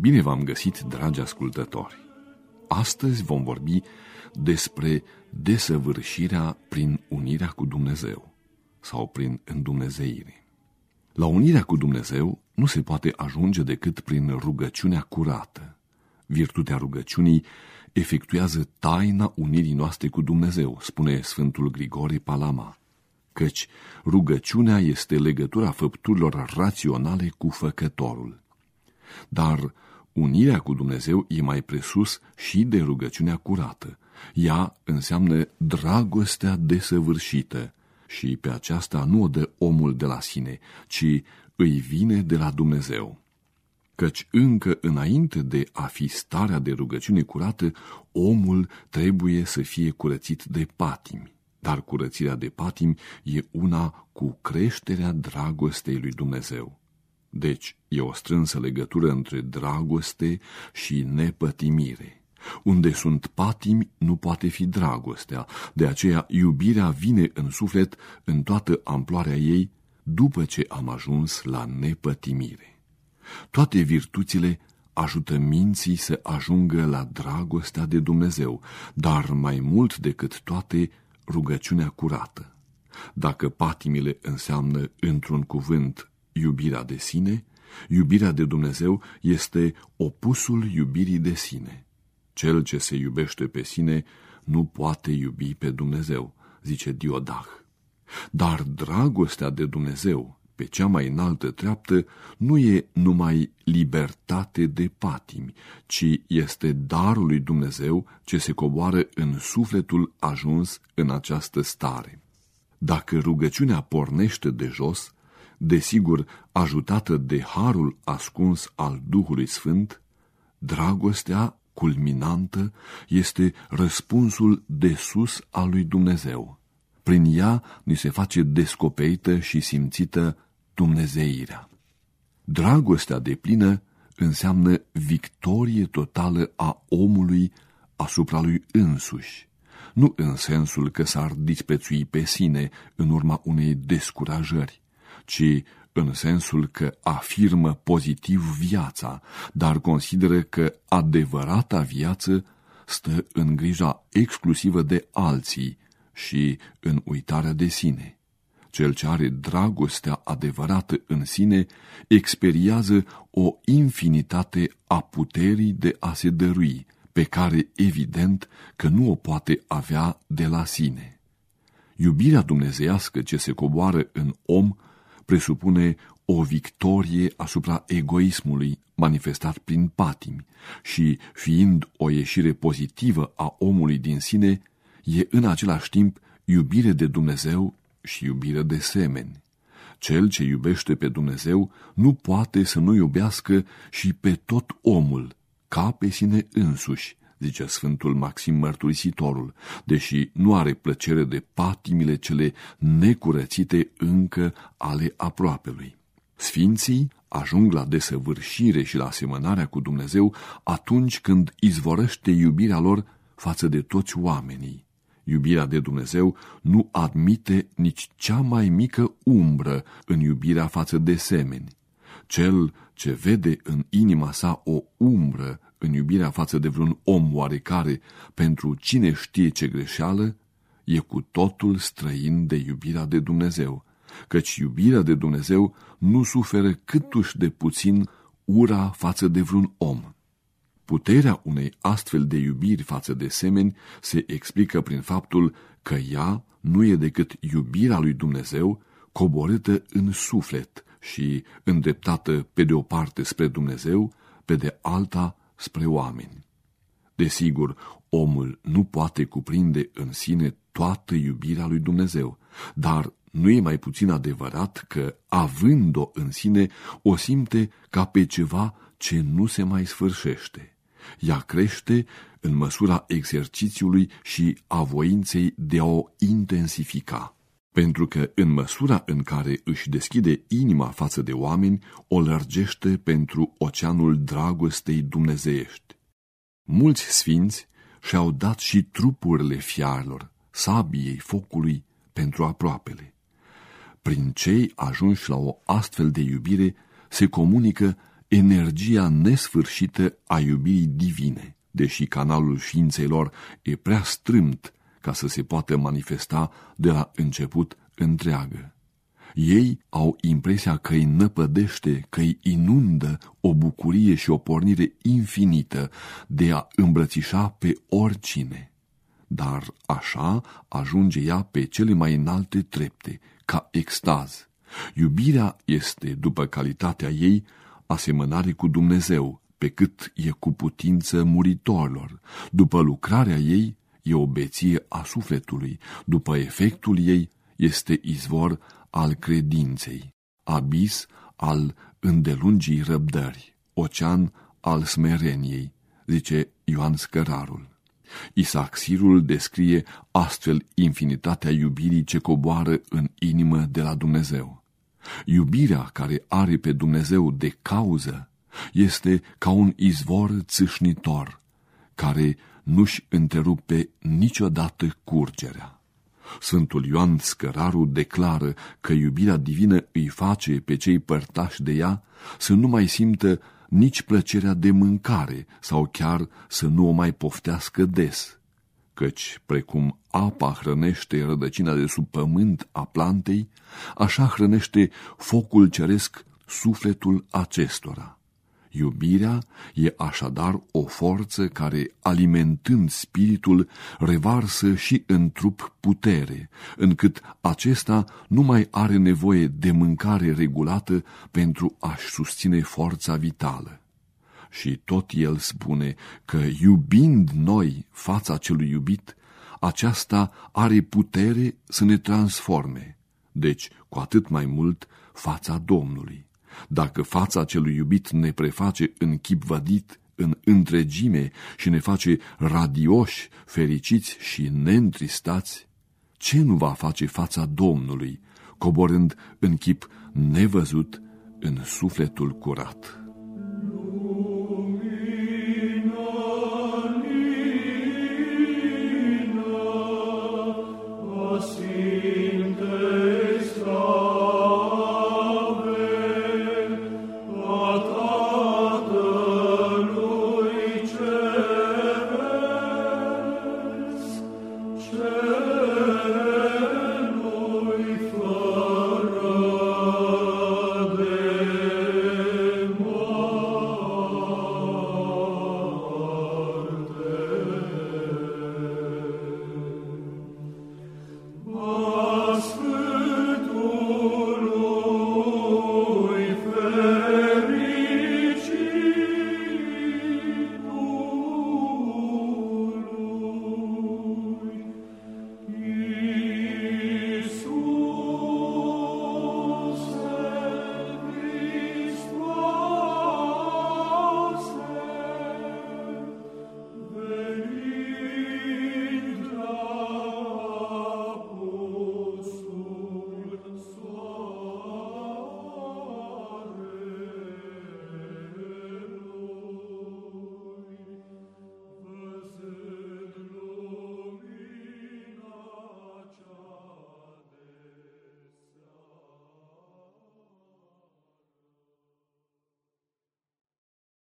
Bine v-am găsit, dragi ascultători! Astăzi vom vorbi despre desăvârșirea prin unirea cu Dumnezeu sau prin îndumnezeire. La unirea cu Dumnezeu nu se poate ajunge decât prin rugăciunea curată. Virtutea rugăciunii efectuează taina unirii noastre cu Dumnezeu, spune Sfântul Grigore Palama, căci rugăciunea este legătura făpturilor raționale cu făcătorul. Dar unirea cu Dumnezeu e mai presus și de rugăciunea curată. Ea înseamnă dragostea desăvârșită și pe aceasta nu o dă omul de la sine, ci îi vine de la Dumnezeu. Căci încă înainte de a fi starea de rugăciune curată, omul trebuie să fie curățit de patimi. Dar curățirea de patimi e una cu creșterea dragostei lui Dumnezeu. Deci e o strânsă legătură între dragoste și nepătimire. Unde sunt patimi, nu poate fi dragostea, de aceea iubirea vine în suflet în toată amploarea ei după ce am ajuns la nepătimire. Toate virtuțile ajută minții să ajungă la dragostea de Dumnezeu, dar mai mult decât toate, rugăciunea curată. Dacă patimile înseamnă, într-un cuvânt, iubirea de sine, iubirea de Dumnezeu este opusul iubirii de sine. Cel ce se iubește pe sine nu poate iubi pe Dumnezeu, zice Diodah. Dar dragostea de Dumnezeu, pe cea mai înaltă treaptă, nu e numai libertate de patimi, ci este darul lui Dumnezeu ce se coboară în sufletul ajuns în această stare. Dacă rugăciunea pornește de jos, desigur ajutată de harul ascuns al Duhului Sfânt, dragostea culminantă este răspunsul de sus al lui Dumnezeu. Prin ea ni se face descoperită și simțită dumnezeirea. Dragostea de plină înseamnă victorie totală a omului asupra lui însuși, nu în sensul că s-ar disprețui pe sine în urma unei descurajări, ci în sensul că afirmă pozitiv viața, dar consideră că adevărata viață stă în grija exclusivă de alții și în uitarea de sine. Cel ce are dragostea adevărată în sine experiază o infinitate a puterii de a se dărui, pe care evident că nu o poate avea de la sine. Iubirea dumnezeiască ce se coboară în om presupune o victorie asupra egoismului manifestat prin patimi și, fiind o ieșire pozitivă a omului din sine, e în același timp iubire de Dumnezeu și iubire de semeni. Cel ce iubește pe Dumnezeu nu poate să nu iubească și pe tot omul, ca pe sine însuși, zice Sfântul Maxim Mărturisitorul, deși nu are plăcere de patimile cele necurățite încă ale aproapelui. Sfinții ajung la desăvârșire și la asemănarea cu Dumnezeu atunci când izvorăște iubirea lor față de toți oamenii. Iubirea de Dumnezeu nu admite nici cea mai mică umbră în iubirea față de semeni. Cel ce vede în inima sa o umbră în iubirea față de vreun om oarecare pentru cine știe ce greșeală, e cu totul străin de iubirea de Dumnezeu, căci iubirea de Dumnezeu nu suferă câtuși de puțin ura față de vreun om. Puterea unei astfel de iubiri față de semeni se explică prin faptul că ea nu e decât iubirea lui Dumnezeu coborâtă în suflet și îndreptată pe de o parte spre Dumnezeu, pe de alta spre oameni. Desigur, omul nu poate cuprinde în sine toată iubirea lui Dumnezeu, dar nu e mai puțin adevărat că, având-o în sine, o simte ca pe ceva ce nu se mai sfârșește. Ea crește în măsura exercițiului și a voinței de a o intensifica. Pentru că în măsura în care își deschide inima față de oameni, o lărgește pentru oceanul dragostei dumnezeiești. Mulți sfinți și-au dat și trupurile fiarelor, sabiei focului pentru aproapele. Prin cei ajunși la o astfel de iubire se comunică energia nesfârșită a iubirii divine, deși canalul ființelor e prea strâmt ca să se poată manifesta de la început întreagă. Ei au impresia că îi năpădește, că îi inundă o bucurie și o pornire infinită de a îmbrățișa pe oricine. Dar așa ajunge ea pe cele mai înalte trepte, ca extaz. Iubirea este, după calitatea ei, asemănare cu Dumnezeu, pe cât e cu putință muritorilor. După lucrarea ei, e o beție a sufletului. După efectul ei, este izvor al credinței, abis al îndelungii răbdări, ocean al smereniei, zice Ioan Scărarul. Isaac Sirul descrie astfel infinitatea iubirii ce coboară în inimă de la Dumnezeu. Iubirea care are pe Dumnezeu de cauză este ca un izvor țâșnitor, care nu-și întrerupe niciodată curgerea. Sfântul Ioan Scăraru declară că iubirea divină îi face pe cei părtași de ea să nu mai simtă nici plăcerea de mâncare sau chiar să nu o mai poftească des, căci precum apa hrănește rădăcina de sub pământ a plantei, așa hrănește focul ceresc sufletul acestora. Iubirea e așadar o forță care, alimentând spiritul, revarsă și în trup putere, încât acesta nu mai are nevoie de mâncare regulată pentru a-și susține forța vitală. Și tot el spune că, iubind noi fața celui iubit, aceasta are putere să ne transforme, deci cu atât mai mult fața Domnului. Dacă fața celui iubit ne preface în chip vădit, în întregime și ne face radioși, fericiți și neîntristați, ce nu va face fața Domnului, coborând în chip nevăzut în sufletul curat?